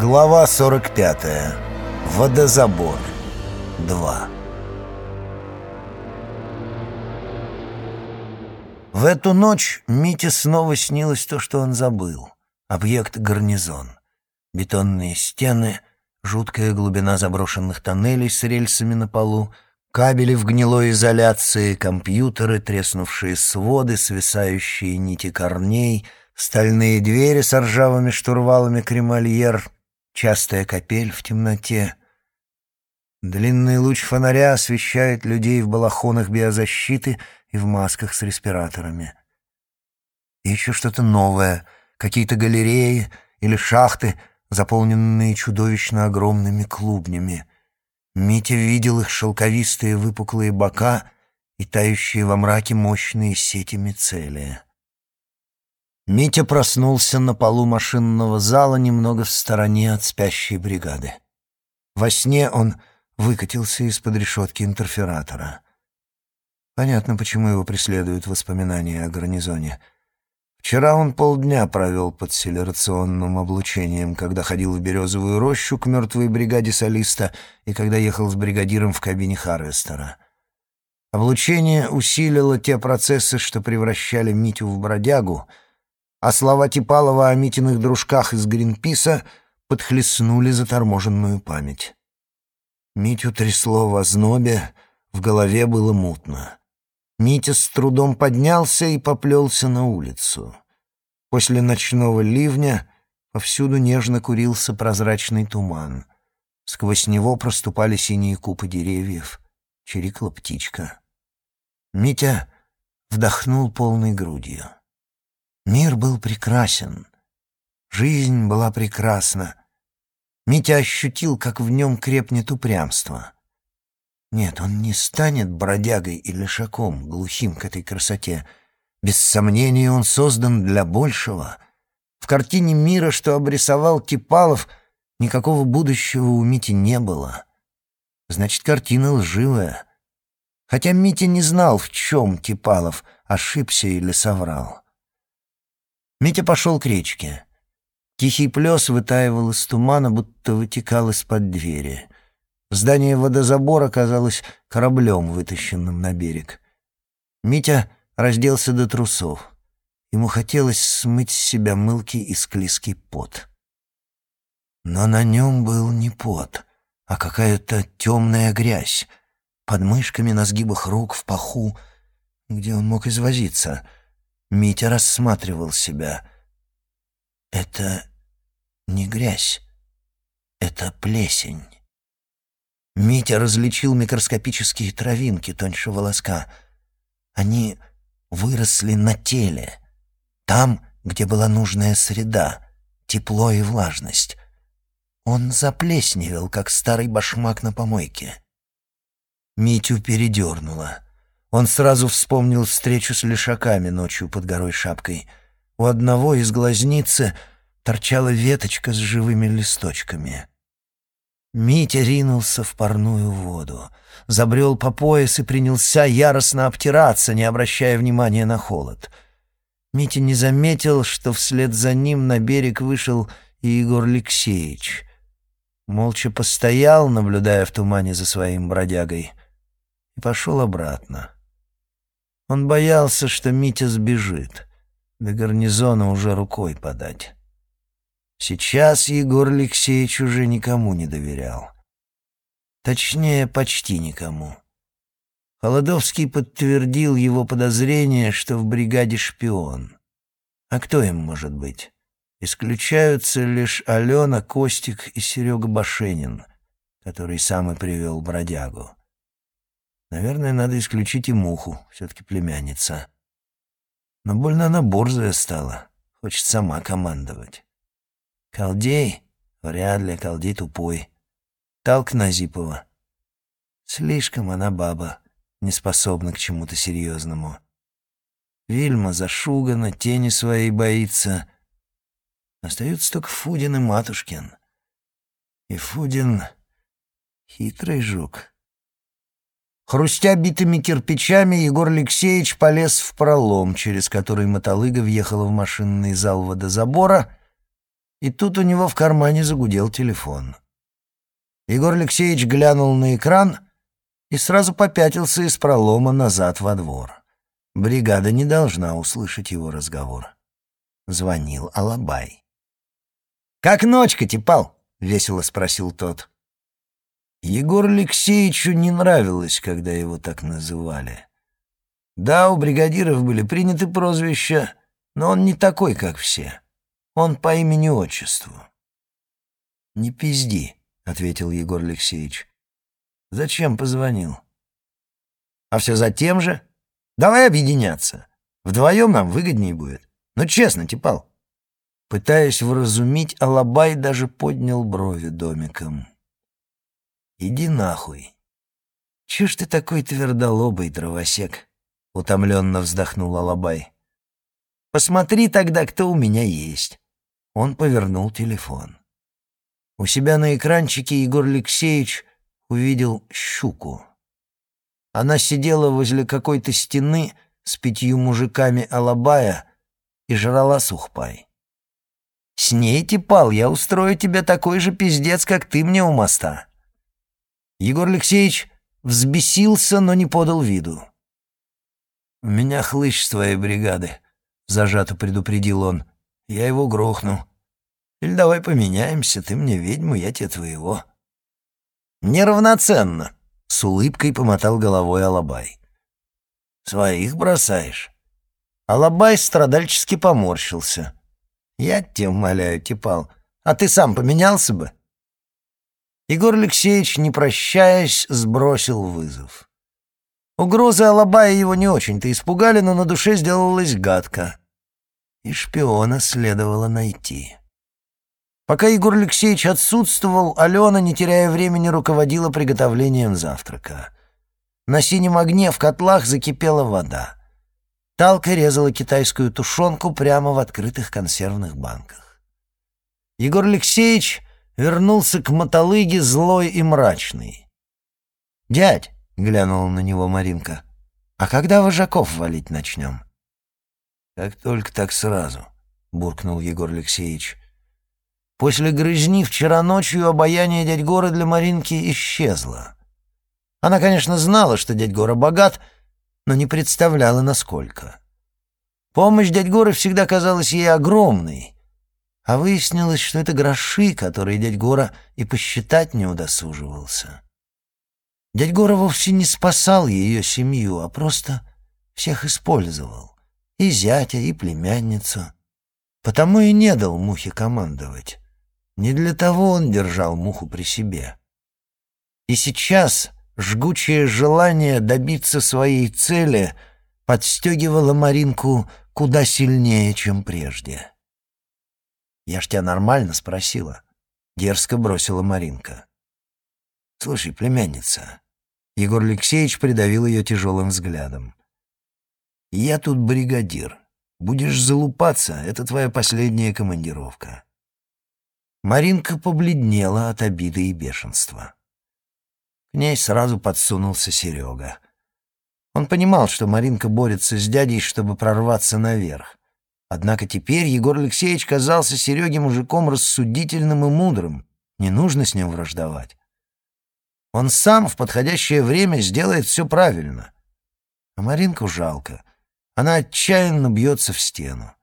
Глава 45. Водозабор. 2. В эту ночь Мите снова снилось то, что он забыл. Объект гарнизон. Бетонные стены, жуткая глубина заброшенных тоннелей с рельсами на полу, кабели в гнилой изоляции, компьютеры, треснувшие своды, свисающие нити корней, стальные двери с ржавыми штурвалами кремольер, частая капель в темноте. Длинный луч фонаря освещает людей в балахонах биозащиты и в масках с респираторами. И еще что-то новое, какие-то галереи или шахты, заполненные чудовищно огромными клубнями. Митя видел их шелковистые выпуклые бока и тающие во мраке мощные сети мицелия. Митя проснулся на полу машинного зала немного в стороне от спящей бригады. Во сне он выкатился из-под решетки интерфератора. Понятно, почему его преследуют воспоминания о гарнизоне. Вчера он полдня провел под селерационным облучением, когда ходил в Березовую рощу к мертвой бригаде солиста и когда ехал с бригадиром в кабине Харвестера. Облучение усилило те процессы, что превращали Митю в бродягу — а слова Типалова о Митиных дружках из Гринписа подхлестнули заторможенную память. Митю трясло в ознобе, в голове было мутно. Митя с трудом поднялся и поплелся на улицу. После ночного ливня повсюду нежно курился прозрачный туман. Сквозь него проступали синие купы деревьев, чирикла птичка. Митя вдохнул полной грудью. Мир был прекрасен. Жизнь была прекрасна. Митя ощутил, как в нем крепнет упрямство. Нет, он не станет бродягой или шаком, глухим к этой красоте. Без сомнения, он создан для большего. В картине мира, что обрисовал Типалов, никакого будущего у Мити не было. Значит, картина лживая. Хотя Митя не знал, в чем Типалов, ошибся или соврал. Митя пошел к речке. Тихий плес вытаивал из тумана, будто вытекал из-под двери. Здание водозабора казалось кораблем, вытащенным на берег. Митя разделся до трусов. Ему хотелось смыть с себя мылкий и склизкий пот. Но на нем был не пот, а какая-то темная грязь. Под мышками, на сгибах рук, в паху, где он мог извозиться — Митя рассматривал себя. Это не грязь, это плесень. Митя различил микроскопические травинки тоньше волоска. Они выросли на теле, там, где была нужная среда, тепло и влажность. Он заплесневел, как старый башмак на помойке. Митю передернуло. Он сразу вспомнил встречу с лешаками ночью под горой шапкой. У одного из глазницы торчала веточка с живыми листочками. Митя ринулся в парную воду, забрел по пояс и принялся яростно обтираться, не обращая внимания на холод. Митя не заметил, что вслед за ним на берег вышел и Егор Алексеевич. Молча постоял, наблюдая в тумане за своим бродягой, и пошел обратно. Он боялся, что Митя сбежит. До гарнизона уже рукой подать. Сейчас Егор Алексеевич уже никому не доверял. Точнее, почти никому. Холодовский подтвердил его подозрение, что в бригаде шпион. А кто им может быть? Исключаются лишь Алена, Костик и Серега Башенин, который сам и привел бродягу. Наверное, надо исключить и муху, все-таки племянница. Но больно она борзая стала, хочет сама командовать. Колдей? Вряд ли, колдей тупой. Талк Назипова. Слишком она баба, не способна к чему-то серьезному. Вильма зашугана, тени своей боится. Остаются только Фудин и Матушкин. И Фудин — хитрый жук. Хрустя битыми кирпичами, Егор Алексеевич полез в пролом, через который мотолыга въехала в машинный зал водозабора И тут у него в кармане загудел телефон. Егор Алексеевич глянул на экран и сразу попятился из пролома назад во двор. Бригада не должна услышать его разговор. Звонил Алабай. «Как ночка, Типал?» — весело спросил тот. Егору Алексеевичу не нравилось, когда его так называли. Да, у бригадиров были приняты прозвища, но он не такой, как все. Он по имени-отчеству. «Не пизди», — ответил Егор Алексеевич. «Зачем позвонил?» «А все за тем же. Давай объединяться. Вдвоем нам выгоднее будет. Ну, честно, Типал». Пытаясь вразумить, Алабай даже поднял брови домиком. «Иди нахуй». «Чё ж ты такой твердолобый, дровосек?» — утомленно вздохнул Алабай. «Посмотри тогда, кто у меня есть». Он повернул телефон. У себя на экранчике Егор Алексеевич увидел щуку. Она сидела возле какой-то стены с пятью мужиками Алабая и жрала сухпай. «С ней, Типал, я устрою тебе такой же пиздец, как ты мне у моста». Егор Алексеевич взбесился, но не подал виду. «У меня хлыщ с твоей бригады», — зажато предупредил он. Я его грохну. Или давай поменяемся, ты мне ведьму, я тебе твоего». «Неравноценно», — с улыбкой помотал головой Алабай. «Своих бросаешь?» Алабай страдальчески поморщился. «Я тебя умоляю, Типал, а ты сам поменялся бы?» Егор Алексеевич, не прощаясь, сбросил вызов. Угрозы Алабая его не очень-то испугали, но на душе сделалось гадко и шпиона следовало найти. Пока Егор Алексеевич отсутствовал, Алена, не теряя времени, руководила приготовлением завтрака. На синем огне в котлах закипела вода. Талка резала китайскую тушенку прямо в открытых консервных банках. Егор Алексеевич вернулся к мотолыге злой и мрачный. «Дядь!» — глянула на него Маринка. «А когда вожаков валить начнем?» «Как только, так сразу», — буркнул Егор Алексеевич. После грызни вчера ночью обаяние дядь Гора для Маринки исчезло. Она, конечно, знала, что дядь Гора богат, но не представляла, насколько. Помощь дядь Горы всегда казалась ей огромной, а выяснилось, что это гроши, которые дядь Гора и посчитать не удосуживался. Дядь Гора вовсе не спасал ее семью, а просто всех использовал и зятя, и племянницу. Потому и не дал мухе командовать. Не для того он держал муху при себе. И сейчас жгучее желание добиться своей цели подстегивало Маринку куда сильнее, чем прежде. «Я ж тебя нормально спросила», — дерзко бросила Маринка. «Слушай, племянница». Егор Алексеевич придавил ее тяжелым взглядом. Я тут бригадир. Будешь залупаться, это твоя последняя командировка». Маринка побледнела от обиды и бешенства. К ней сразу подсунулся Серега. Он понимал, что Маринка борется с дядей, чтобы прорваться наверх. Однако теперь Егор Алексеевич казался Сереге мужиком рассудительным и мудрым. Не нужно с ним враждовать. Он сам в подходящее время сделает все правильно. А Маринку жалко. Она отчаянно бьется в стену.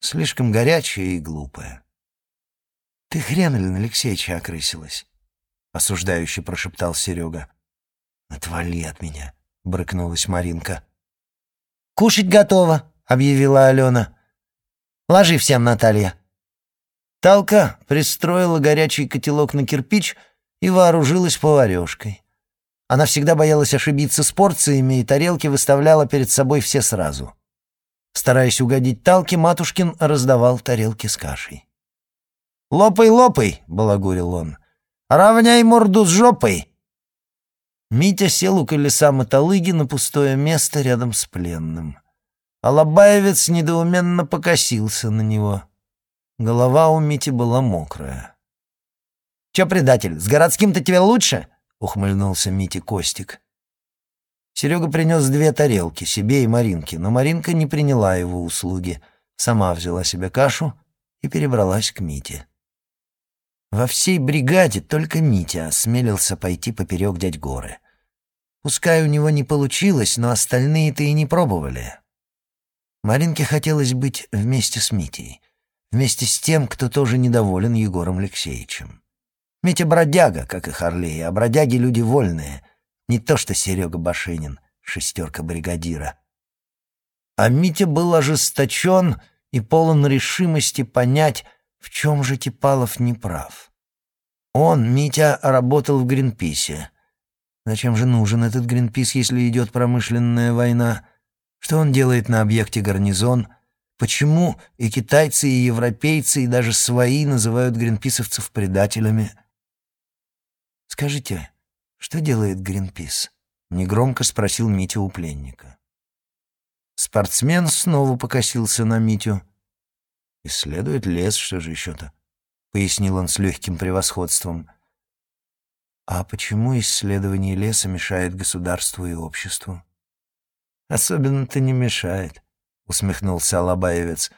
Слишком горячая и глупая. «Ты хрен, Лен Алексеевича, окрысилась?» — осуждающе прошептал Серега. «Отвали от меня!» — брыкнулась Маринка. «Кушать готово!» — объявила Алена. «Ложи всем, Наталья!» Талка пристроила горячий котелок на кирпич и вооружилась поварешкой. Она всегда боялась ошибиться с порциями и тарелки выставляла перед собой все сразу. Стараясь угодить Талке, Матушкин раздавал тарелки с кашей. «Лопай, лопай!» — балагурил он. «Равняй морду с жопой!» Митя сел у колеса мотолыги на пустое место рядом с пленным. Алабаевец недоуменно покосился на него. Голова у Мити была мокрая. «Чё, предатель, с городским-то тебе лучше?» — ухмыльнулся Мити Костик. Серега принес две тарелки, себе и Маринке, но Маринка не приняла его услуги, сама взяла себе кашу и перебралась к Мите. Во всей бригаде только Митя осмелился пойти поперек дядь Горы. Пускай у него не получилось, но остальные-то и не пробовали. Маринке хотелось быть вместе с Митей, вместе с тем, кто тоже недоволен Егором Алексеевичем. Митя бродяга, как и Харлей, а бродяги — люди вольные, не то что Серега Башенин, шестерка бригадира. А Митя был ожесточен и полон решимости понять, в чем же Типалов не прав. Он, Митя, работал в Гринписе. Зачем же нужен этот Гринпис, если идет промышленная война? Что он делает на объекте гарнизон? Почему и китайцы, и европейцы, и даже свои называют гринписовцев предателями? «Скажите, что делает Гринпис?» — негромко спросил Митя у пленника. Спортсмен снова покосился на Митю. «Исследует лес, что же еще-то?» — пояснил он с легким превосходством. «А почему исследование леса мешает государству и обществу?» «Особенно-то не мешает», — усмехнулся Алабаевец.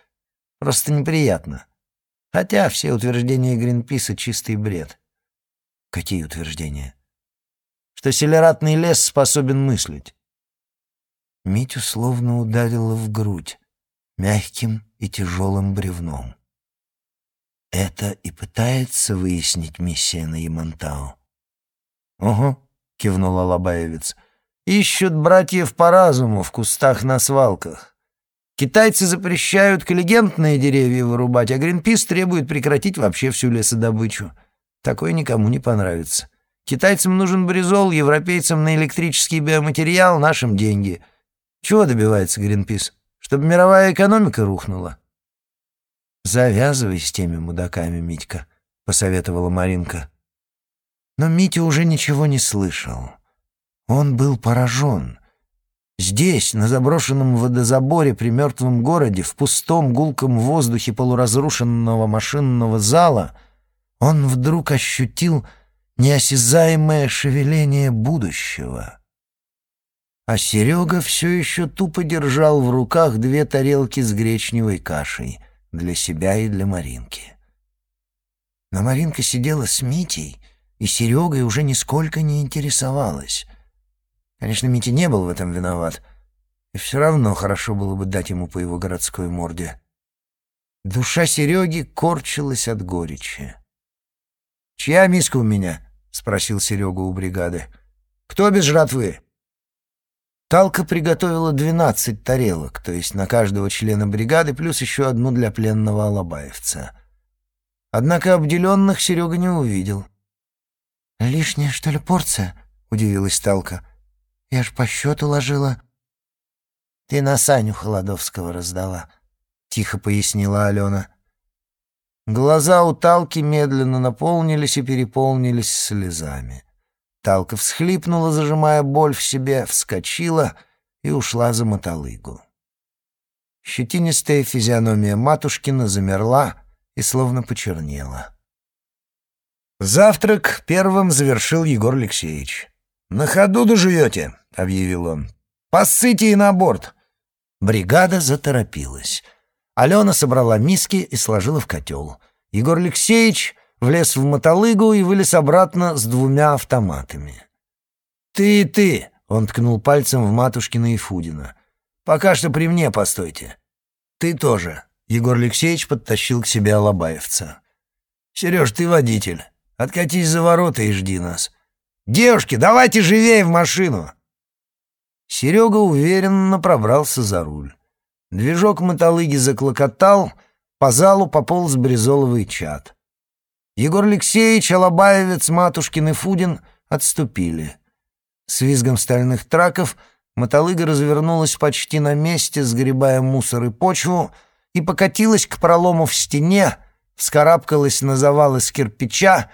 «Просто неприятно. Хотя все утверждения Гринписа — чистый бред». «Какие утверждения?» «Что селератный лес способен мыслить». Митю словно ударило в грудь мягким и тяжелым бревном. Это и пытается выяснить миссия на Ямантау. «Угу», — кивнул Алабаевец, — «ищут братьев по разуму в кустах на свалках. Китайцы запрещают коллегентные деревья вырубать, а Гринпис требует прекратить вообще всю лесодобычу. Такое никому не понравится. Китайцам нужен бризол, европейцам на электрический биоматериал, нашим деньги. Чего добивается Гринпис? Чтобы мировая экономика рухнула?» «Завязывай с теми мудаками, Митька», — посоветовала Маринка. Но Митя уже ничего не слышал. Он был поражен. Здесь, на заброшенном водозаборе при мертвом городе, в пустом гулком воздухе полуразрушенного машинного зала, он вдруг ощутил неосязаемое шевеление будущего. А Серега все еще тупо держал в руках две тарелки с гречневой кашей для себя и для Маринки. Но Маринка сидела с Митей, и Серегой уже нисколько не интересовалась. Конечно, Митя не был в этом виноват, и все равно хорошо было бы дать ему по его городской морде. Душа Сереги корчилась от горечи. «Чья миска у меня?» — спросил Серега у бригады. «Кто без жратвы?» Талка приготовила двенадцать тарелок, то есть на каждого члена бригады, плюс еще одну для пленного алабаевца. Однако обделенных Серега не увидел. «Лишняя, что ли, порция?» — удивилась Талка. «Я ж по счету ложила». «Ты на Саню Холодовского раздала», — тихо пояснила Алена. Глаза у Талки медленно наполнились и переполнились слезами. Талка всхлипнула, зажимая боль в себе, вскочила и ушла за мотолыгу. Щетинистая физиономия Матушкина замерла и словно почернела. Завтрак первым завершил Егор Алексеевич. «На ходу доживете», — объявил он. «Поссыте и на борт». Бригада заторопилась. Алена собрала миски и сложила в котел. Егор Алексеевич влез в мотолыгу и вылез обратно с двумя автоматами. «Ты и ты», — он ткнул пальцем в Матушкина и Фудина. «Пока что при мне постойте». «Ты тоже», — Егор Алексеевич подтащил к себе Алабаевца. «Сереж, ты водитель. Откатись за ворота и жди нас. Девушки, давайте живее в машину!» Серега уверенно пробрался за руль. Движок мотолыги заклокотал, по залу пополз бризоловый чат. Егор Алексеевич, Алабаевец, Матушкин и Фудин отступили. С визгом стальных траков мотолыга развернулась почти на месте, сгребая мусор и почву, и покатилась к пролому в стене, вскарабкалась на завал из кирпича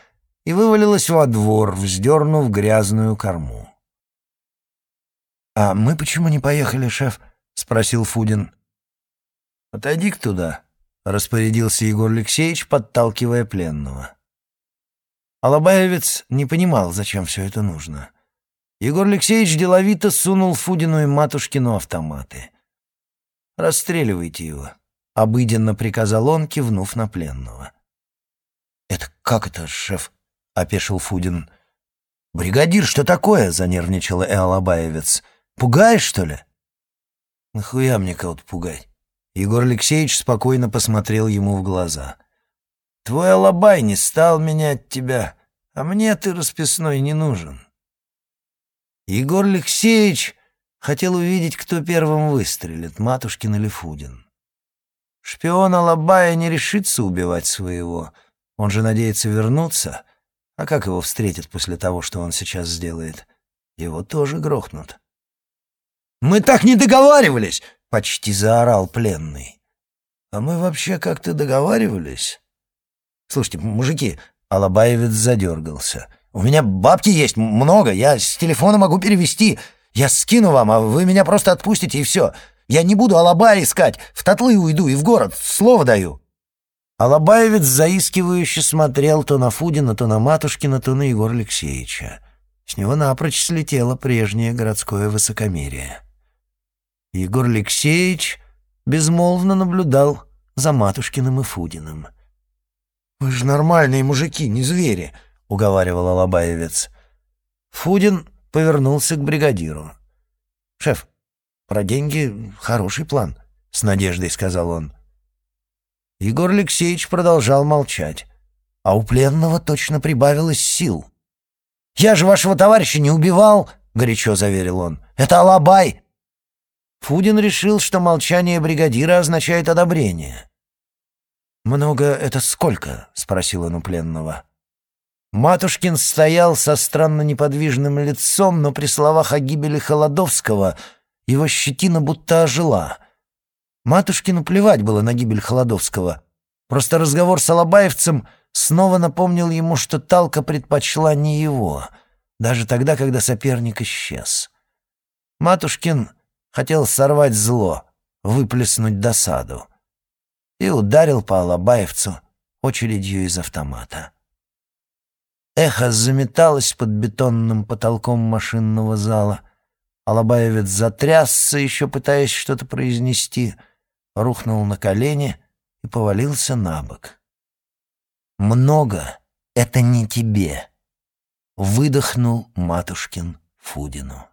и вывалилась во двор, вздернув грязную корму. «А мы почему не поехали, шеф?» — спросил Фудин. «Отойди-ка туда», — распорядился Егор Алексеевич, подталкивая пленного. Алабаевец не понимал, зачем все это нужно. Егор Алексеевич деловито сунул Фудину и Матушкину автоматы. «Расстреливайте его», — обыденно приказал он, кивнув на пленного. «Это «Как это, шеф?» — опешил Фудин. «Бригадир, что такое?» — занервничала Элабаевец. «Пугаешь, что ли?» «Нахуя мне кого-то пугать?» Егор Алексеевич спокойно посмотрел ему в глаза. «Твой Алабай не стал менять тебя, а мне ты расписной не нужен». Егор Алексеевич хотел увидеть, кто первым выстрелит, Матушкин или Фудин. Шпион Алабая не решится убивать своего, он же надеется вернуться, а как его встретят после того, что он сейчас сделает? Его тоже грохнут. «Мы так не договаривались!» — почти заорал пленный. «А мы вообще как-то договаривались?» «Слушайте, мужики...» — Алабаевец задергался. «У меня бабки есть много, я с телефона могу перевести. Я скину вам, а вы меня просто отпустите, и все. Я не буду Алабая искать, в Татлы уйду и в город, слово даю». Алабаевец заискивающе смотрел то на Фудина, то на Матушкина, то на Егора Алексеевича. С него напрочь слетело прежнее городское высокомерие. Егор Алексеевич безмолвно наблюдал за Матушкиным и Фудиным. «Вы же нормальные мужики, не звери», — уговаривал Алабаевец. Фудин повернулся к бригадиру. «Шеф, про деньги хороший план», — с надеждой сказал он. Егор Алексеевич продолжал молчать, а у пленного точно прибавилось сил. «Я же вашего товарища не убивал!» — горячо заверил он. «Это Алабай!» Фудин решил, что молчание бригадира означает одобрение. «Много это сколько?» — спросил он у пленного. Матушкин стоял со странно неподвижным лицом, но при словах о гибели Холодовского его щетина будто ожила — Матушкину плевать было на гибель Холодовского. Просто разговор с Алабаевцем снова напомнил ему, что Талка предпочла не его, даже тогда, когда соперник исчез. Матушкин хотел сорвать зло, выплеснуть досаду. И ударил по Алабаевцу очередью из автомата. Эхо заметалось под бетонным потолком машинного зала. Алабаевец затрясся, еще пытаясь что-то произнести — рухнул на колени и повалился на бок. «Много — это не тебе», — выдохнул матушкин Фудину.